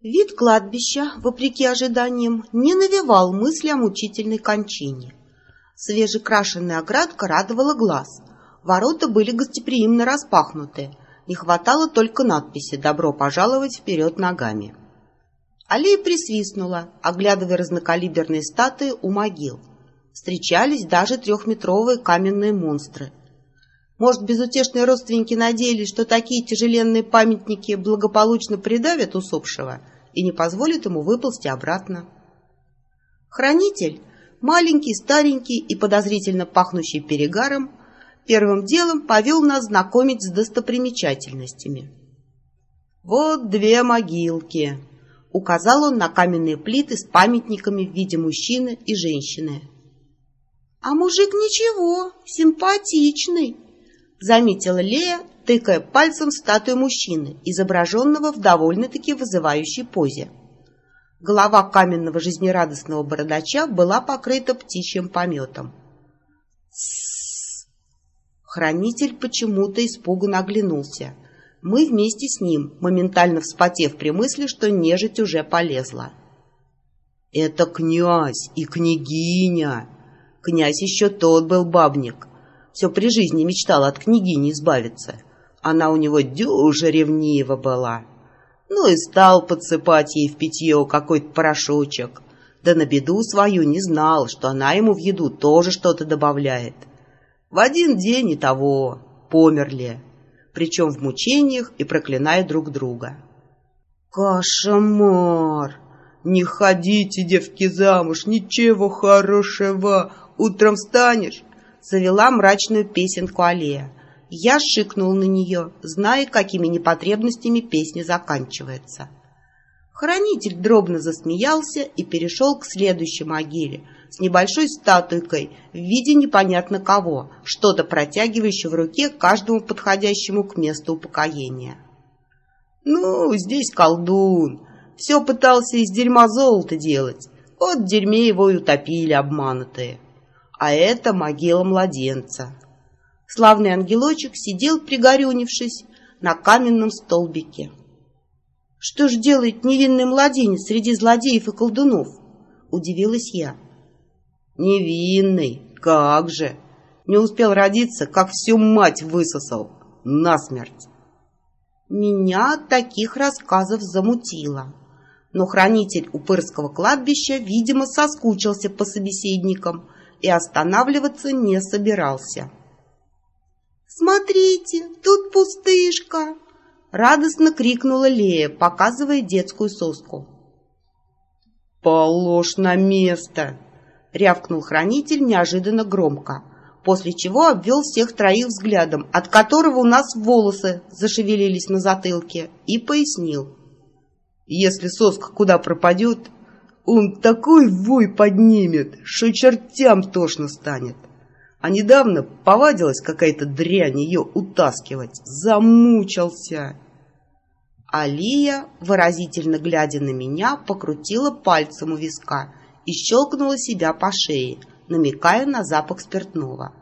Вид кладбища, вопреки ожиданиям, не навевал мысли о мучительной кончине. Свежекрашенная оградка радовала глаз. Ворота были гостеприимно распахнуты. Не хватало только надписи «Добро пожаловать вперед ногами». Алия присвистнула, оглядывая разнокалиберные статуи у могил. Встречались даже трехметровые каменные монстры. Может, безутешные родственники надеялись, что такие тяжеленные памятники благополучно придавят усопшего и не позволят ему выползти обратно. Хранитель, маленький, старенький и подозрительно пахнущий перегаром, первым делом повел нас знакомить с достопримечательностями. «Вот две могилки», — указал он на каменные плиты с памятниками в виде мужчины и женщины. «А мужик ничего, симпатичный», — заметила Лея, тыкая пальцем в статую мужчины, изображенного в довольно-таки вызывающей позе. Голова каменного жизнерадостного бородача была покрыта птичьим пометом. Хранитель почему-то испуганно оглянулся. Мы вместе с ним, моментально вспотев при мысли, что нежить уже полезла. «Это князь и княгиня!» Князь еще тот был бабник, все при жизни мечтал от княгини избавиться. Она у него дюжа ревнива была. Ну и стал подсыпать ей в питье какой-то порошочек. Да на беду свою не знал, что она ему в еду тоже что-то добавляет. В один день и того померли, причем в мучениях и проклиная друг друга. «Кошмар! Не ходите, девки, замуж, ничего хорошего! Утром встанешь, завела мрачную песенку Аллея. Я шикнул на нее, зная, какими непотребностями песня заканчивается. Хранитель дробно засмеялся и перешел к следующей могиле с небольшой статуйкой в виде непонятно кого, что-то протягивающее в руке каждому подходящему к месту упокоения. «Ну, здесь колдун. Все пытался из дерьма золото делать. Вот дерьме его и утопили обманутые» а это могила младенца. Славный ангелочек сидел, пригорюнившись, на каменном столбике. «Что ж делает невинный младенец среди злодеев и колдунов?» — удивилась я. «Невинный? Как же! Не успел родиться, как всю мать высосал. Насмерть!» Меня от таких рассказов замутило. Но хранитель Упырского кладбища, видимо, соскучился по собеседникам — и останавливаться не собирался. «Смотрите, тут пустышка!» — радостно крикнула Лея, показывая детскую соску. «Положь на место!» — рявкнул хранитель неожиданно громко, после чего обвел всех троих взглядом, от которого у нас волосы зашевелились на затылке, и пояснил. «Если соска куда пропадет, он такой вой поднимет, что чертям тошно станет. А недавно повадилась какая-то дрянь ее утаскивать. Замучился. Алия, выразительно глядя на меня, покрутила пальцем у виска и щелкнула себя по шее, намекая на запах спиртного.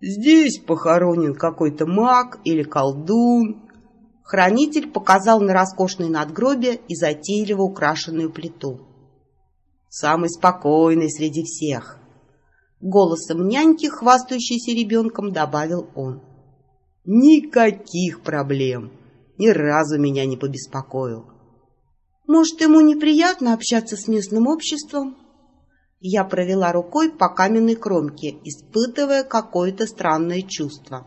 «Здесь похоронен какой-то маг или колдун». Хранитель показал на роскошное надгробие и затейливо украшенную плиту самый спокойный среди всех. Голосом няньки, хвастающейся ребенком, добавил он. Никаких проблем. Ни разу меня не побеспокоил. Может, ему неприятно общаться с местным обществом? Я провела рукой по каменной кромке, испытывая какое-то странное чувство.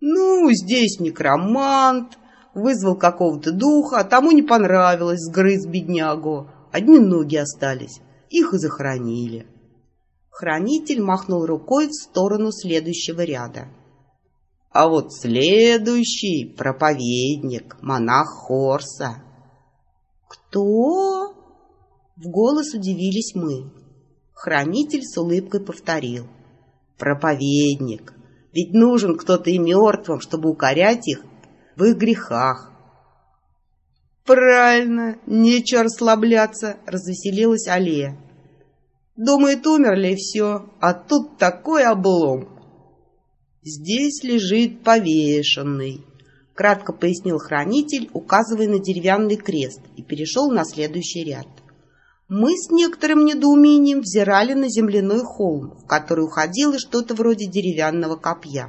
Ну, здесь некромант, вызвал какого-то духа, а тому не понравилось, сгрыз беднягу. Одни ноги остались, их и захоронили. Хранитель махнул рукой в сторону следующего ряда. А вот следующий — проповедник, монах Хорса. «Кто?» — в голос удивились мы. Хранитель с улыбкой повторил. «Проповедник. Ведь нужен кто-то и мертвым, чтобы укорять их в их грехах. «Правильно, нечего расслабляться», — развеселилась Алия. «Думает, умерли и все, а тут такой облом». «Здесь лежит повешенный», — кратко пояснил хранитель, указывая на деревянный крест, и перешел на следующий ряд. Мы с некоторым недоумением взирали на земляной холм, в который уходило что-то вроде деревянного копья.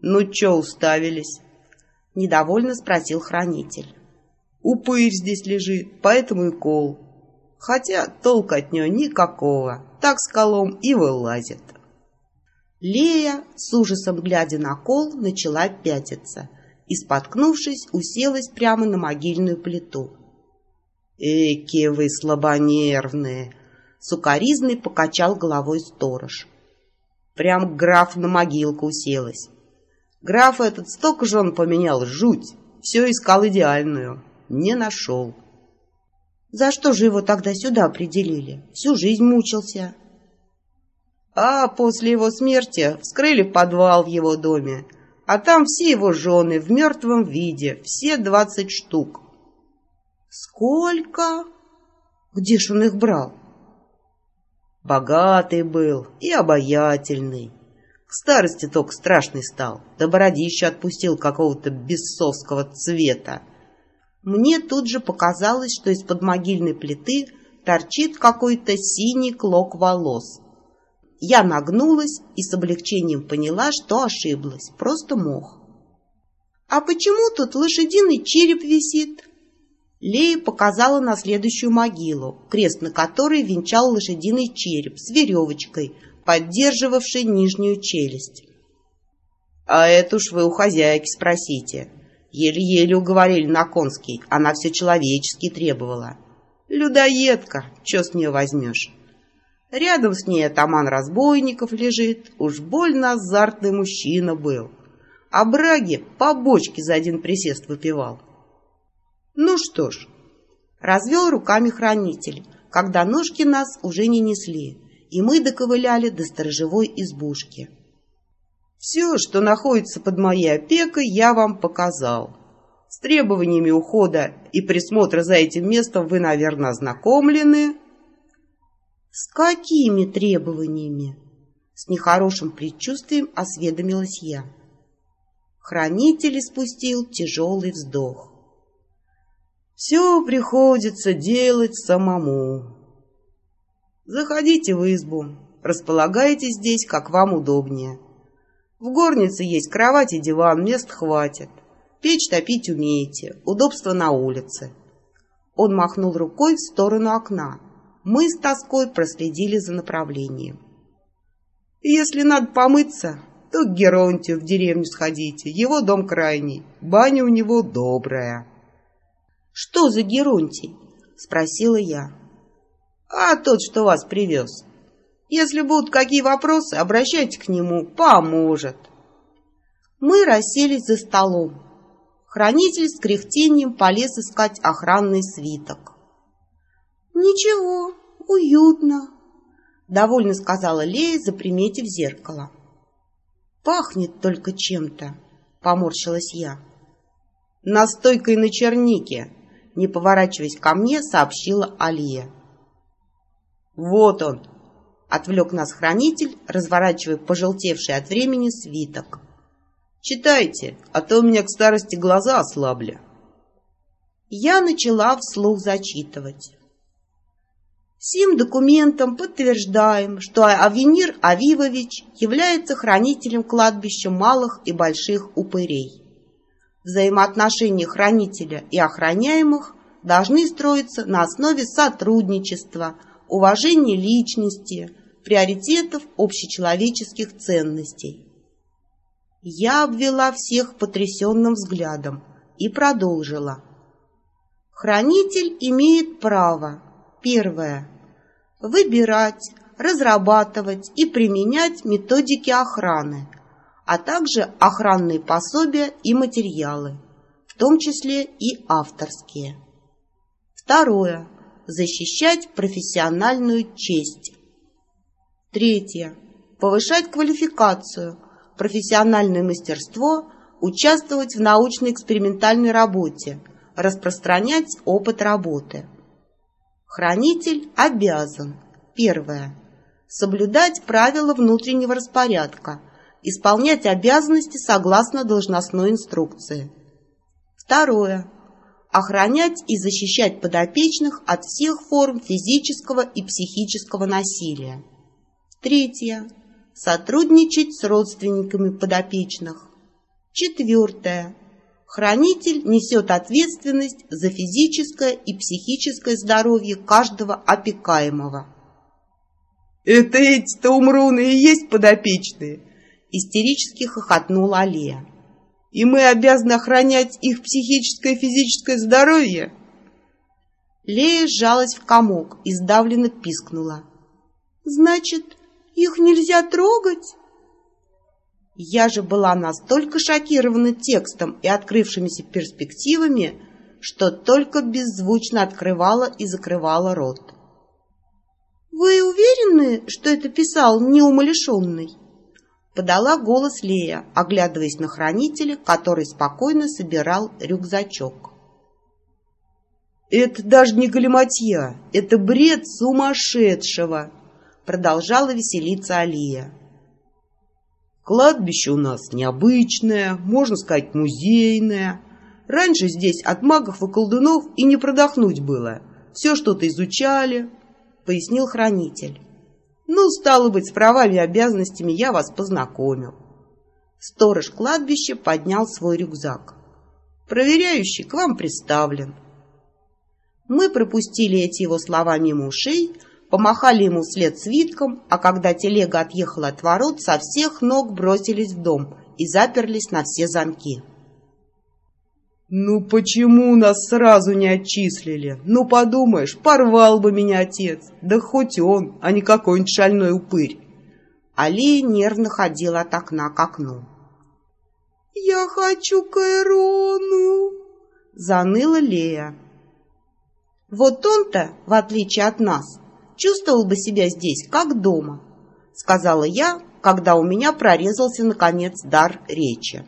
«Ну, чё уставились?» — недовольно спросил хранитель. «Упырь здесь лежит, поэтому и кол. Хотя толка от нее никакого, так скалом и вылазит». Лея, с ужасом глядя на кол, начала пятиться и, споткнувшись, уселась прямо на могильную плиту. «Эки вы слабонервные!» — сукоризный покачал головой сторож. Прям граф на могилку уселась. Граф этот столько жен поменял, жуть. Все искал идеальную. Не нашел. За что же его тогда сюда определили? Всю жизнь мучился. А после его смерти вскрыли подвал в его доме, а там все его жены в мертвом виде, все двадцать штук. Сколько? Где ж он их брал? Богатый был и обаятельный. К старости только страшный стал, да бородище отпустил какого-то бесовского цвета. Мне тут же показалось, что из-под могильной плиты торчит какой-то синий клок волос — я нагнулась и с облегчением поняла, что ошиблась. Просто мох. «А почему тут лошадиный череп висит?» Лея показала на следующую могилу, крест на которой венчал лошадиный череп с веревочкой, поддерживавшей нижнюю челюсть. «А это уж вы у хозяйки спросите. Еле-еле уговорили на конский, она все человечески требовала. Людоедка, что с нее возьмешь?» Рядом с ней атаман разбойников лежит. Уж больно азартный мужчина был. А Браги по бочке за один присест выпивал. Ну что ж, развел руками хранитель, когда ножки нас уже не несли, и мы доковыляли до сторожевой избушки. Все, что находится под моей опекой, я вам показал. С требованиями ухода и присмотра за этим местом вы, наверное, ознакомлены. «С какими требованиями?» С нехорошим предчувствием осведомилась я. Хранитель испустил тяжелый вздох. «Все приходится делать самому. Заходите в избу, располагайтесь здесь, как вам удобнее. В горнице есть кровать и диван, мест хватит. Печь топить умеете, удобство на улице». Он махнул рукой в сторону окна, мы с тоской проследили за направлением. «Если надо помыться, то к Геронтию в деревню сходите. Его дом крайний, баня у него добрая». «Что за Геронтий?» — спросила я. «А тот, что вас привез. Если будут какие вопросы, обращайтесь к нему, поможет». Мы расселись за столом. Хранитель с кряхтением полез искать охранный свиток. «Ничего, уютно», — довольно сказала Лея, заприметив зеркало. «Пахнет только чем-то», — поморщилась я. «Настойкой на чернике», — не поворачиваясь ко мне, сообщила Алия. «Вот он», — отвлек нас хранитель, разворачивая пожелтевший от времени свиток. «Читайте, а то у меня к старости глаза ослабли». Я начала вслух зачитывать. Сим документом подтверждаем, что Авенир Авивович является хранителем кладбища малых и больших упырей. Взаимоотношения хранителя и охраняемых должны строиться на основе сотрудничества, уважения личности, приоритетов общечеловеческих ценностей. Я обвела всех потрясенным взглядом и продолжила. Хранитель имеет право Первое. Выбирать, разрабатывать и применять методики охраны, а также охранные пособия и материалы, в том числе и авторские. Второе. Защищать профессиональную честь. Третье. Повышать квалификацию, профессиональное мастерство, участвовать в научно-экспериментальной работе, распространять опыт работы. Хранитель обязан. Первое. Соблюдать правила внутреннего распорядка, исполнять обязанности согласно должностной инструкции. Второе. Охранять и защищать подопечных от всех форм физического и психического насилия. Третье. Сотрудничать с родственниками подопечных. Четвертое. Хранитель несет ответственность за физическое и психическое здоровье каждого опекаемого. «Это эти-то умруны и есть подопечные?» Истерически хохотнула Алия. «И мы обязаны охранять их психическое и физическое здоровье?» Лея сжалась в комок и сдавленно пискнула. «Значит, их нельзя трогать?» Я же была настолько шокирована текстом и открывшимися перспективами, что только беззвучно открывала и закрывала рот. «Вы уверены, что это писал неумалишенный?» Подала голос Лея, оглядываясь на хранителя, который спокойно собирал рюкзачок. «Это даже не галиматья, это бред сумасшедшего!» Продолжала веселиться Алия. Кладбище у нас необычное, можно сказать, музейное. Раньше здесь от магов и колдунов и не продохнуть было. Все что-то изучали, — пояснил хранитель. Ну, стало быть, с правами и обязанностями я вас познакомил. Сторож кладбища поднял свой рюкзак. Проверяющий к вам представлен. Мы пропустили эти его слова мимо ушей, помахали ему вслед свитком, а когда телега отъехала от ворот, со всех ног бросились в дом и заперлись на все замки. «Ну почему нас сразу не отчислили? Ну подумаешь, порвал бы меня отец, да хоть он, а не какой-нибудь шальной упырь!» Алия нервно ходила от окна к окну. «Я хочу к Айрону!» — заныла Лея. «Вот он-то, в отличие от нас, чувствовал бы себя здесь, как дома», — сказала я, когда у меня прорезался, наконец, дар речи.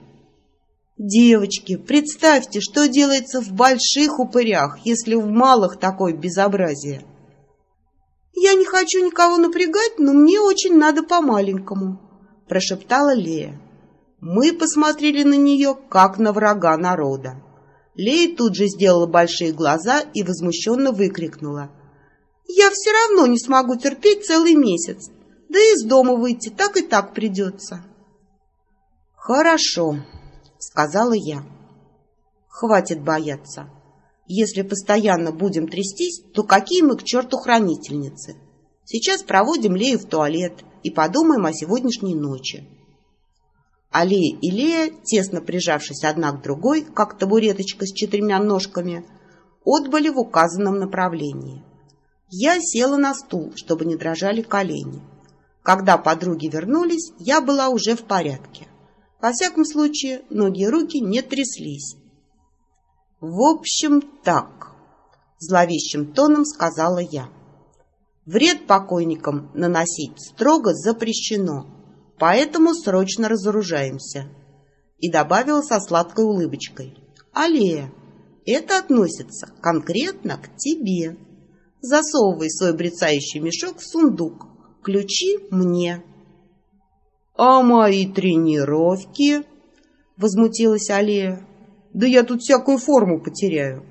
«Девочки, представьте, что делается в больших упырях, если в малых такое безобразие!» «Я не хочу никого напрягать, но мне очень надо по-маленькому», — прошептала Лея. Мы посмотрели на нее, как на врага народа. Лея тут же сделала большие глаза и возмущенно выкрикнула. Я все равно не смогу терпеть целый месяц. Да и из дома выйти так и так придется. Хорошо, сказала я. Хватит бояться. Если постоянно будем трястись, то какие мы к черту хранительницы? Сейчас проводим Лею в туалет и подумаем о сегодняшней ночи. Алия и Лея, тесно прижавшись одна к другой, как табуреточка с четырьмя ножками, отбыли в указанном направлении. Я села на стул, чтобы не дрожали колени. Когда подруги вернулись, я была уже в порядке. Во всяком случае, ноги и руки не тряслись. «В общем, так», — зловещим тоном сказала я. «Вред покойникам наносить строго запрещено, поэтому срочно разоружаемся». И добавила со сладкой улыбочкой. «Аллея, это относится конкретно к тебе». Засовывай свой брецающий мешок в сундук. Ключи мне. — А мои тренировки? — возмутилась Алия. — Да я тут всякую форму потеряю.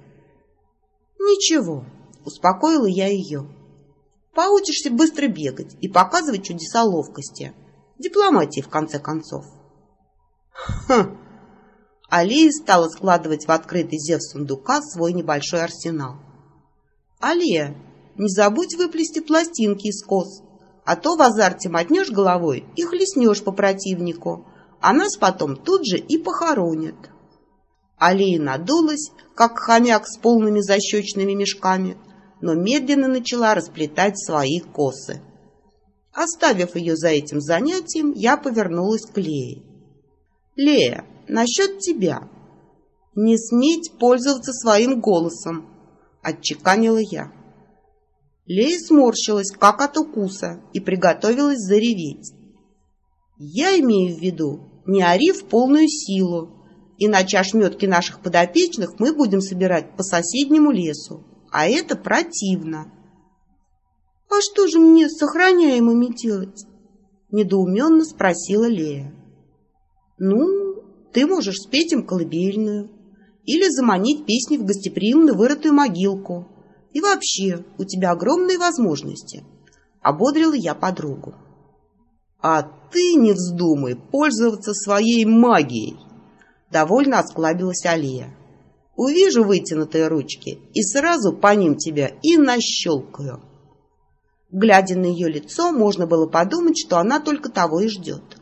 — Ничего, — успокоила я ее. — Поучишься быстро бегать и показывать чудеса ловкости. Дипломатии, в конце концов. — Хм! Алия стала складывать в открытый зев сундука свой небольшой арсенал. Алия, не забудь выплести пластинки из кос, а то в азарте мотнешь головой и хлестнешь по противнику, а нас потом тут же и похоронят. Алия надулась, как хомяк с полными защечными мешками, но медленно начала расплетать свои косы. Оставив ее за этим занятием, я повернулась к Лее. «Лея, насчет тебя. Не сметь пользоваться своим голосом отчеканила я. Лея сморщилась, как от укуса, и приготовилась зареветь. Я имею в виду, не ори в полную силу, иначе ошметки наших подопечных мы будем собирать по соседнему лесу, а это противно. — А что же мне с сохраняемыми делать? — недоуменно спросила Лея. — Ну, ты можешь спеть им колыбельную Или заманить песни в гостеприимно вырытую могилку. И вообще, у тебя огромные возможности. Ободрила я подругу. А ты не вздумай пользоваться своей магией. Довольно осклабилась Алия. Увижу вытянутые ручки и сразу по ним тебя и нащелкаю. Глядя на ее лицо, можно было подумать, что она только того и ждет.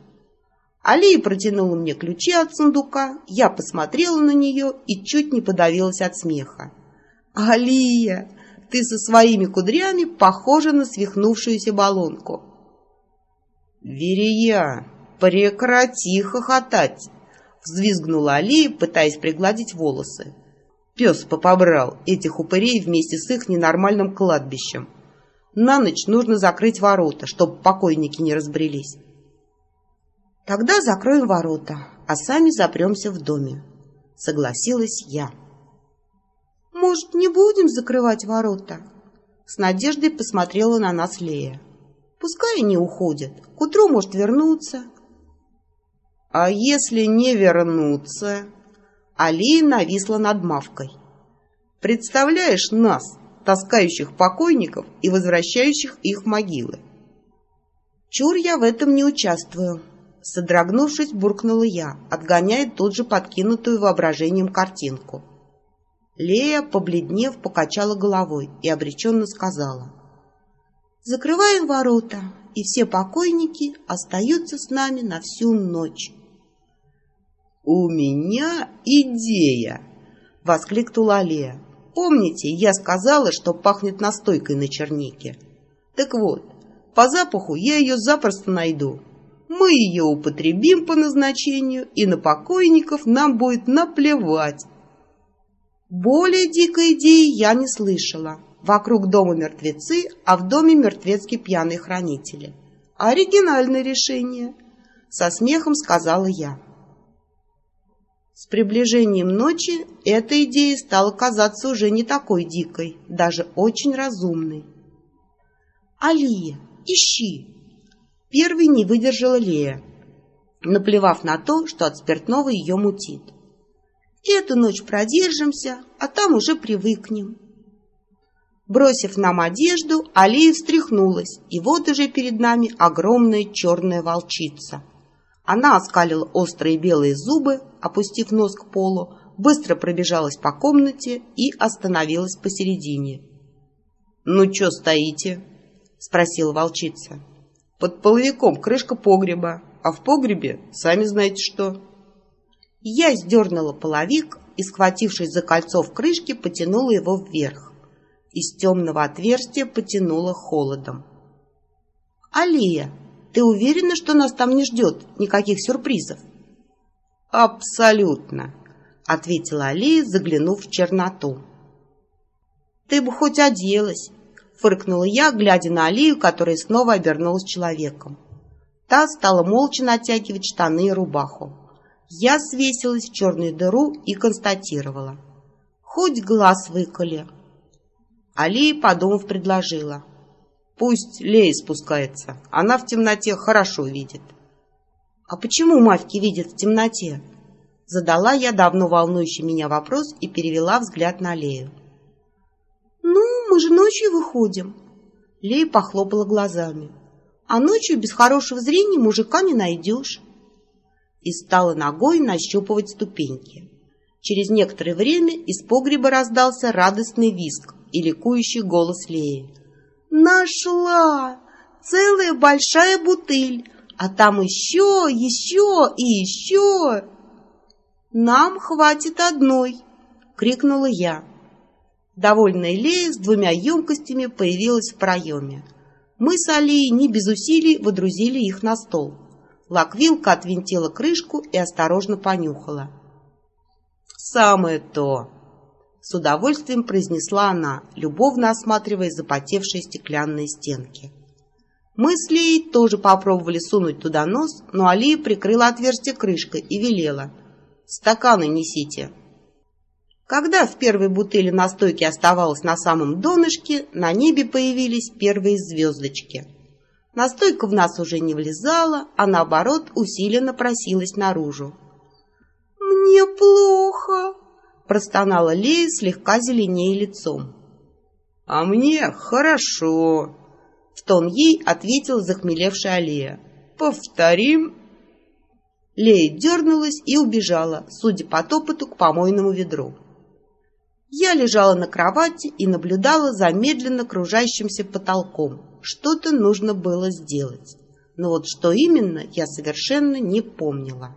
Алия протянула мне ключи от сундука, я посмотрела на нее и чуть не подавилась от смеха. «Алия, ты со своими кудрями похожа на свихнувшуюся баллонку». «Верия, прекрати хохотать!» взвизгнула Алия, пытаясь пригладить волосы. Пес попобрал этих упырей вместе с их ненормальным кладбищем. На ночь нужно закрыть ворота, чтобы покойники не разбрелись. Тогда закроем ворота, а сами запремся в доме, согласилась я. Может, не будем закрывать ворота? С надеждой посмотрела на нас Лея. Пускай они уходят, к утру может вернуться. А если не вернуться? Алия нависла над Мавкой. Представляешь нас, таскающих покойников и возвращающих их могилы. Чур я в этом не участвую. Содрогнувшись, буркнула я, отгоняя тут же подкинутую воображением картинку. Лея, побледнев, покачала головой и обреченно сказала. «Закрываем ворота, и все покойники остаются с нами на всю ночь». «У меня идея!» — воскликнула Лея. Помните, я сказала, что пахнет настойкой на чернике? Так вот, по запаху я ее запросто найду. Мы ее употребим по назначению, и на покойников нам будет наплевать. Более дикой идеи я не слышала. Вокруг дома мертвецы, а в доме мертвецкие пьяные хранители. Оригинальное решение, со смехом сказала я. С приближением ночи эта идея стала казаться уже не такой дикой, даже очень разумной. «Алия, ищи!» Первой не выдержала Лея, наплевав на то, что от спиртного ее мутит. «Эту ночь продержимся, а там уже привыкнем». Бросив нам одежду, Алия встряхнулась, и вот уже перед нами огромная черная волчица — она оскалила острые белые зубы, опустив нос к полу, быстро пробежалась по комнате и остановилась посередине. «Ну, что стоите?» — спросила волчица. «Под половиком крышка погреба, а в погребе сами знаете что». Я сдернула половик и, схватившись за кольцо в крышке, потянула его вверх. Из темного отверстия потянула холодом. «Алия!» Ты уверена, что нас там не ждет никаких сюрпризов? Абсолютно, ответила Алия, заглянув в черноту. Ты бы хоть оделась, фыркнула я, глядя на Алию, которая снова обернулась человеком. Та стала молча натягивать штаны и рубаху. Я свесилась в черную дыру и констатировала. Хоть глаз выколи. Алия, подумав, предложила. Пусть Лея спускается. Она в темноте хорошо видит. А почему мавки видят в темноте? Задала я давно волнующий меня вопрос и перевела взгляд на Лею. Ну, мы же ночью выходим. Лея похлопала глазами. А ночью без хорошего зрения мужика не найдешь. И стала ногой нащупывать ступеньки. Через некоторое время из погреба раздался радостный визг и ликующий голос Леи. Нашла! Целая большая бутыль, а там еще, еще и еще. Нам хватит одной, крикнула я. Довольная Лея с двумя емкостями появилась в проеме. Мы с Алией не без усилий водрузили их на стол. Лаквилка отвинтила крышку и осторожно понюхала. «Самое то!» с удовольствием произнесла она, любовно осматривая запотевшие стеклянные стенки. Мы с Леей тоже попробовали сунуть туда нос, но Алия прикрыла отверстие крышкой и велела. «Стаканы несите». Когда в первой бутыли настойки оставалось на самом донышке, на небе появились первые звездочки. Настойка в нас уже не влезала, а наоборот усиленно просилась наружу. «Мне плохо!» Простонала Лея, слегка зеленее лицом. «А мне хорошо!» В тон ей ответила захмелевшая Алия. «Повторим!» Лея дернулась и убежала, судя по топоту, к помойному ведру. Я лежала на кровати и наблюдала за медленно кружащимся потолком. Что-то нужно было сделать. Но вот что именно, я совершенно не помнила.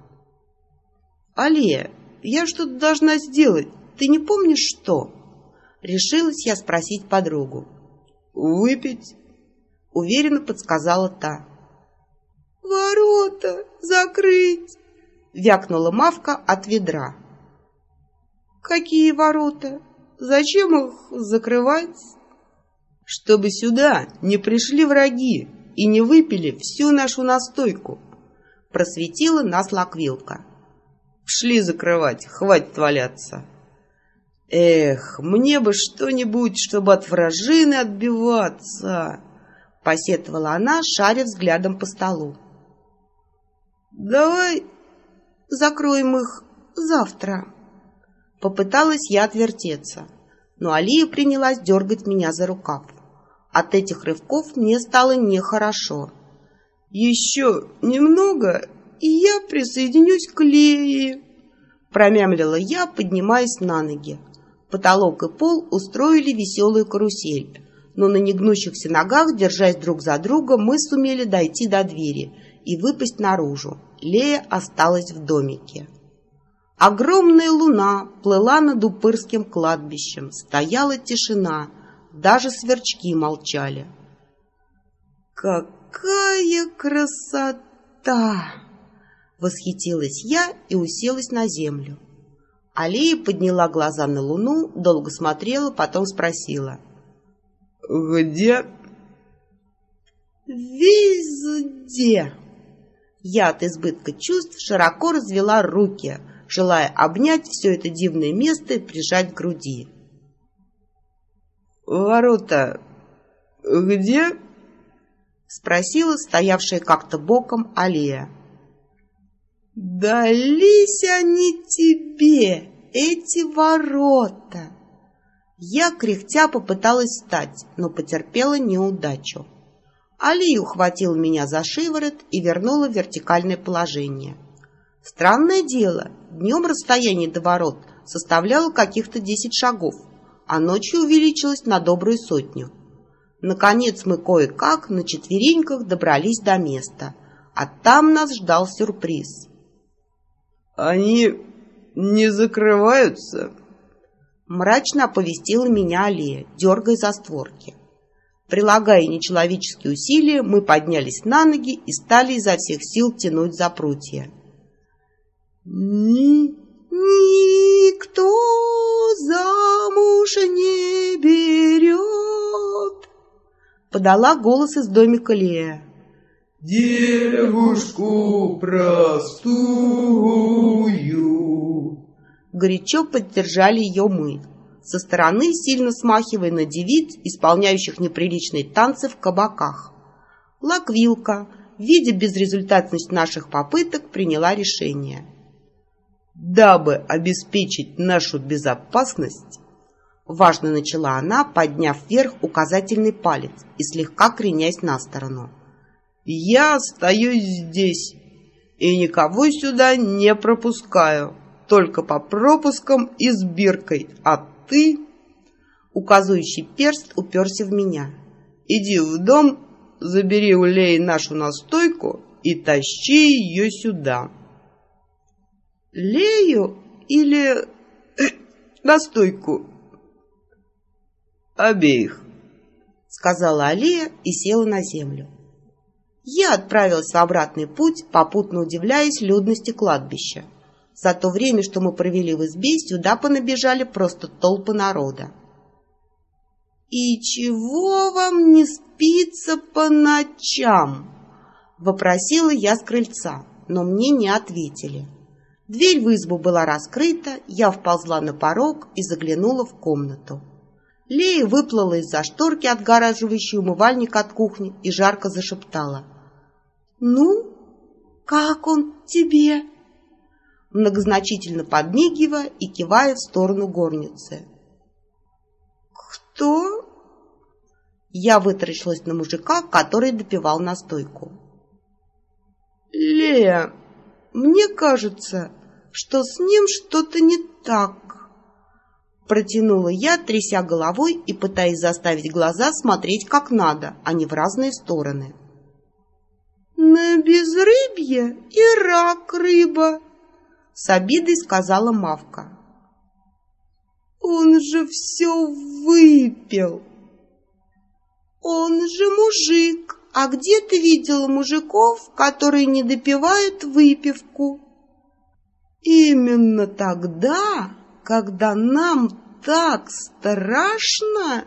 «Алия, я что-то должна сделать. Ты не помнишь, что?» Решилась я спросить подругу. «Выпить?» Уверенно подсказала та. «Ворота закрыть!» Вякнула Мавка от ведра. «Какие ворота? Зачем их закрывать?» «Чтобы сюда не пришли враги и не выпили всю нашу настойку», просветила нас Лаквилка. «Шли закрывать, хватит валяться». «Эх, мне бы что-нибудь, чтобы от вражины отбиваться!» Посетовала она, шаря взглядом по столу. «Давай закроем их завтра». Попыталась я отвертеться, но Алия принялась дергать меня за рукав. От этих рывков мне стало нехорошо. «Еще немного, и я присоединюсь к Лее», промямлила я, поднимаясь на ноги. Потолок и пол устроили веселую карусель, но на негнущихся ногах, держась друг за друга, мы сумели дойти до двери и выпасть наружу. Лея осталась в домике. Огромная луна плыла над Упырским кладбищем, стояла тишина, даже сверчки молчали. «Какая красота!» Восхитилась я и уселась на землю. Алия подняла глаза на луну, долго смотрела, потом спросила. «Где?» «Везде!» Я от избытка чувств широко развела руки, желая обнять все это дивное место и прижать к груди. «Ворота где?» — спросила стоявшая как-то боком Алия. «Дались они тебе, эти ворота!» Я, кряхтя, попыталась встать, но потерпела неудачу. Алия ухватила меня за шиворот и вернула в вертикальное положение. Странное дело, днем расстояние до ворот составляло каких-то десять шагов, а ночью увеличилось на добрую сотню. Наконец мы кое-как на четвереньках добрались до места, а там нас ждал сюрприз. «Они не закрываются?» Мрачно оповестила меня Алия, дергая за створки. Прилагая нечеловеческие усилия, мы поднялись на ноги и стали изо всех сил тянуть за прутья. Ни «Никто замуж не берет!» Подала голос из домика Лея. «Девушку простую!» Горячо поддержали ее мы, со стороны сильно смахивая на девиц, исполняющих неприличные танцы в кабаках. Лаквилка, видя безрезультатность наших попыток, приняла решение – дабы обеспечить нашу безопасность, важно начала она, подняв вверх указательный палец и слегка кренясь на сторону. Я остаюсь здесь и никого сюда не пропускаю, только по пропускам и с биркой, а ты... Указывающий перст уперся в меня. Иди в дом, забери у Леи нашу настойку и тащи ее сюда. Лею или настойку? Обеих, сказала Алия и села на землю. Я отправилась в обратный путь, попутно удивляясь людности кладбища. За то время, что мы провели в избе, сюда понабежали просто толпы народа. «И чего вам не спится по ночам?» — вопросила я с крыльца, но мне не ответили. Дверь в избу была раскрыта, я вползла на порог и заглянула в комнату. Лея выплыла из-за шторки, отгораживающей умывальник от кухни, и жарко зашептала. «Ну, как он тебе?» многозначительно подмигивая и кивая в сторону горницы. «Кто?» Я вытаращилась на мужика, который допивал настойку. «Лея, мне кажется, что с ним что-то не так», протянула я, тряся головой и пытаясь заставить глаза смотреть как надо, а не в разные стороны. «На безрыбье и рак рыба», — с обидой сказала Мавка. «Он же все выпил!» «Он же мужик, а где ты видела мужиков, которые не допивают выпивку?» «Именно тогда, когда нам так страшно!»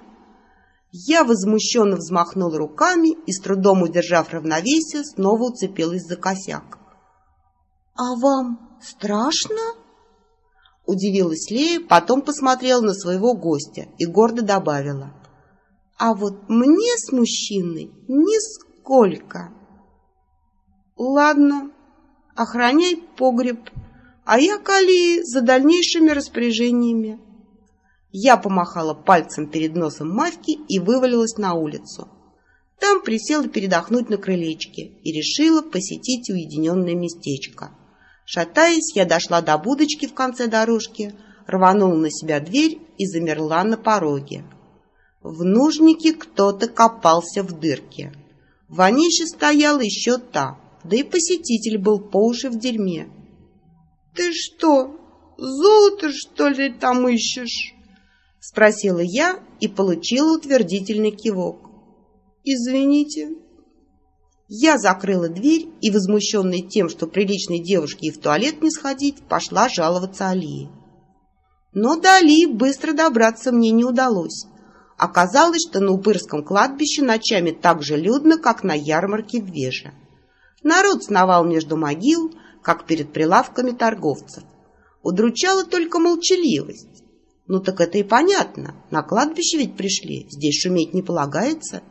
Я возмущенно взмахнул руками и, с трудом удержав равновесие, снова уцепилась за косяк. «А вам страшно?» Удивилась Лея, потом посмотрела на своего гостя и гордо добавила. «А вот мне с мужчиной нисколько!» «Ладно, охраняй погреб, а я к Алии за дальнейшими распоряжениями». Я помахала пальцем перед носом Мавки и вывалилась на улицу. Там присела передохнуть на крылечке и решила посетить уединенное местечко. Шатаясь, я дошла до будочки в конце дорожки, рванула на себя дверь и замерла на пороге. В нужнике кто-то копался в дырке. Ванище стояла еще та, да и посетитель был по уши в дерьме. — Ты что, золото, что ли, там ищешь? — спросила я и получила утвердительный кивок. «Извините». Я закрыла дверь и, возмущенная тем, что приличной девушке и в туалет не сходить, пошла жаловаться Алии. Но до Алии быстро добраться мне не удалось. Оказалось, что на Упырском кладбище ночами так же людно, как на ярмарке в Веже. Народ сновал между могил, как перед прилавками торговцев. Удручала только молчаливость. Ну так это и понятно. На кладбище ведь пришли, здесь шуметь не полагается.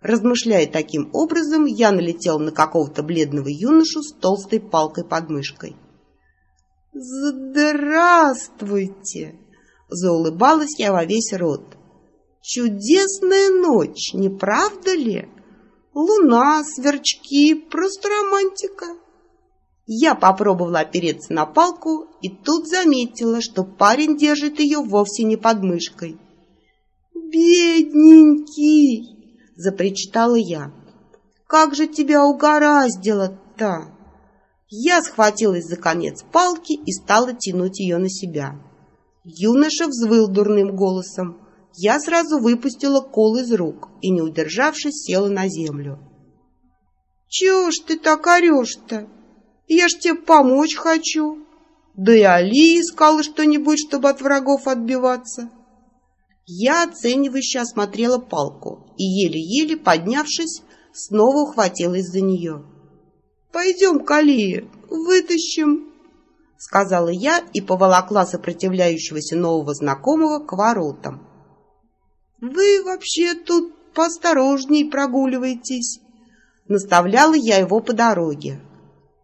Размышляя таким образом, я налетел на какого-то бледного юношу с толстой палкой под мышкой. «Здравствуйте!» — заулыбалась я во весь рот. «Чудесная ночь, не правда ли? Луна, сверчки, просто романтика!» Я попробовала опереться на палку и тут заметила, что парень держит ее вовсе не под мышкой. «Бедненький!» — запричитала я. «Как же тебя угораздило-то!» Я схватилась за конец палки и стала тянуть ее на себя. Юноша взвыл дурным голосом. Я сразу выпустила кол из рук и, не удержавшись, села на землю. «Чего ж ты так орешь-то?» Я ж тебе помочь хочу. Да и Али искала что-нибудь, чтобы от врагов отбиваться. Я оценивающе осмотрела палку и, еле-еле поднявшись, снова ухватилась за нее. «Пойдем к Алии, вытащим», — сказала я и поволокла сопротивляющегося нового знакомого к воротам. «Вы вообще тут поосторожней прогуливаетесь», — наставляла я его по дороге.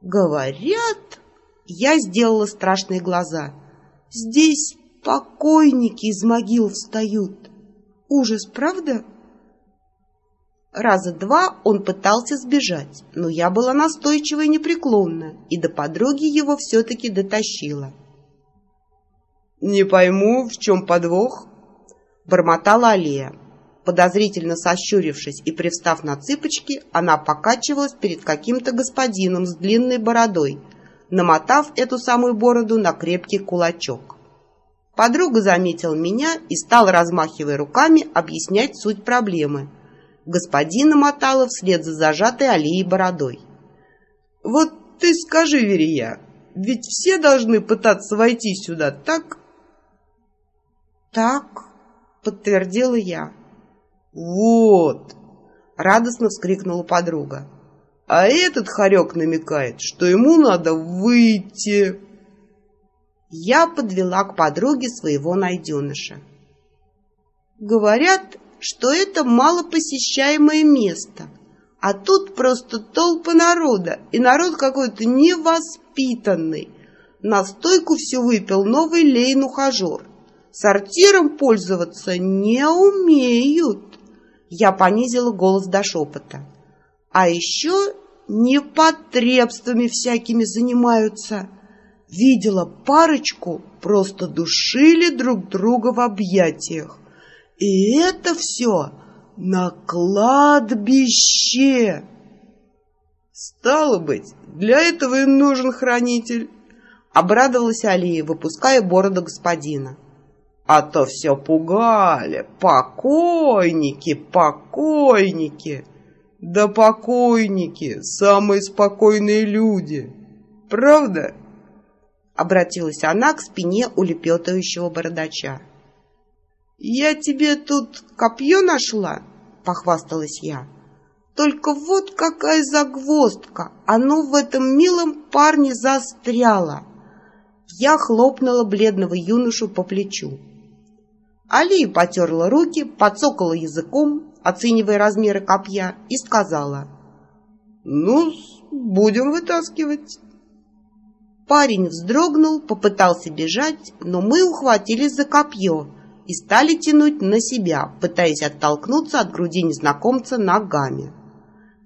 Говорят, я сделала страшные глаза. Здесь покойники из могил встают. Ужас, правда? Раза два он пытался сбежать, но я была настойчива и непреклонна, и до подруги его все-таки дотащила. «Не пойму, в чем подвох?» — бормотала Алия. Подозрительно сощурившись и привстав на цыпочки, она покачивалась перед каким-то господином с длинной бородой, намотав эту самую бороду на крепкий кулачок. Подруга заметила меня и стала, размахивая руками, объяснять суть проблемы. Господина мотала вслед за зажатой аллеей бородой. «Вот ты скажи, Верия, ведь все должны пытаться войти сюда, так?» «Так», — подтвердила я. «Вот!» — радостно вскрикнула подруга. «А этот хорек намекает, что ему надо выйти!» Я подвела к подруге своего найденыша. Говорят, что это малопосещаемое место, а тут просто толпа народа, и народ какой-то невоспитанный. Настойку всю выпил новый лейн-ухажер. Сортиром пользоваться не умеют. Я понизила голос до шепота. А еще непотребствами всякими занимаются. Видела парочку, просто душили друг друга в объятиях. И это все на кладбище. Стало быть, для этого и нужен хранитель. Обрадовалась Алия, выпуская бороду господина. А то все пугали. Покойники, покойники. Да покойники, самые спокойные люди. Правда? Обратилась она к спине улепетывающего бородача. «Я тебе тут копье нашла?» — похвасталась я. «Только вот какая загвоздка! Оно в этом милом парне застряло!» Я хлопнула бледного юношу по плечу. Алия потерла руки, подсокала языком, оценивая размеры копья, и сказала. «Ну, будем вытаскивать». Парень вздрогнул, попытался бежать, но мы ухватились за копье и стали тянуть на себя, пытаясь оттолкнуться от груди незнакомца ногами.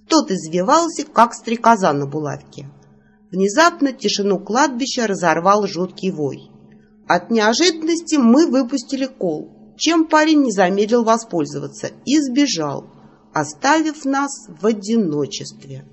Тот извивался, как стрекоза на булавке. Внезапно тишину кладбища разорвал жуткий вой. От неожиданности мы выпустили кол, чем парень не замедлил воспользоваться и сбежал, оставив нас в одиночестве.